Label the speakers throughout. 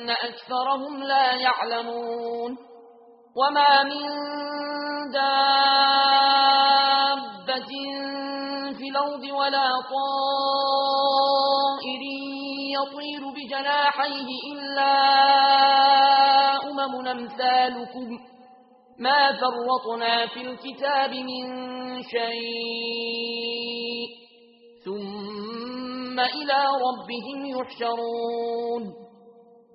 Speaker 1: ولكن أكثرهم لا يعلمون وما من دابة في الأرض ولا طائر يطير بجناحيه إلا أمم أمثالكم ما فرطنا في الكتاب من شيء ثم إلى ربهم يحشرون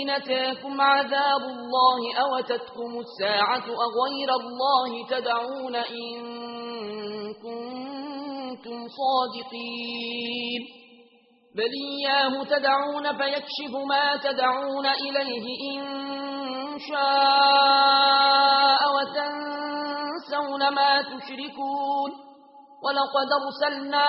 Speaker 1: إن تاكم عذاب الله أو تتكم الساعة أغير الله تدعون إن كنتم صادقين. بل إياه تدعون فيكشف ما تدعون إليه إن شاء وتنسون ما تشركون. ولقد أرسلنا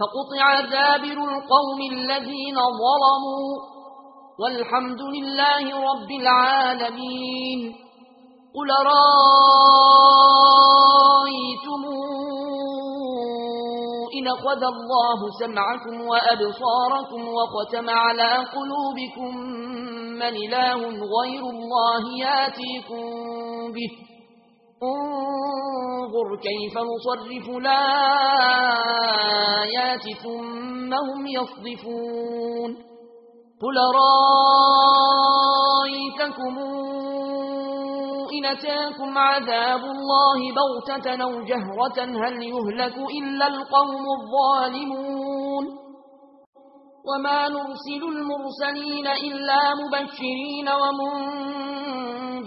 Speaker 1: فقطع دابر القوم الذين ظلموا والحمد لله رب العالمين قل رأيتم إن قد الله سمعكم وأبصاركم وقتم على قلوبكم من إله غير الله ياتيكم به انظر كيف نصرف الآيات ثم هم يصدفون قل رأيتكم إن أتاكم عذاب الله بغتة أو جهرة هل يهلك إلا القوم الظالمون. وما نرسل المرسلين إلا مبشرين ومنذرين.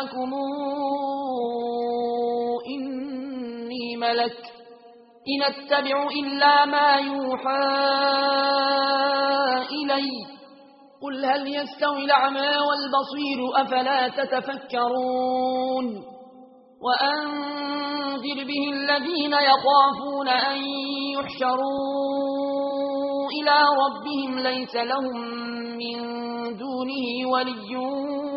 Speaker 1: لكم إني ملك إن اتبع إلا ما يوحى إلي. قل هل يستوي العمى والبصير أفلا تتفكرون؟ وأنذر به الذين يخافون أن يحشروا إلى ربهم ليس لهم من دونه وليون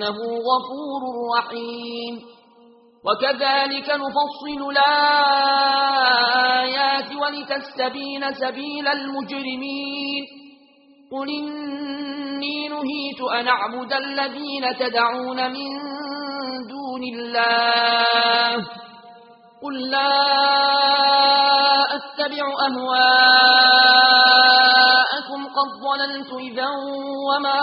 Speaker 1: إنه غفور رحيم. وكذلك نفصل الآيات ولتستبين سبيل المجرمين. قل إني نهيت أن أعبد الذين تدعون من دون الله. قل لا أتبع أهواءكم قد ضللت إذا وما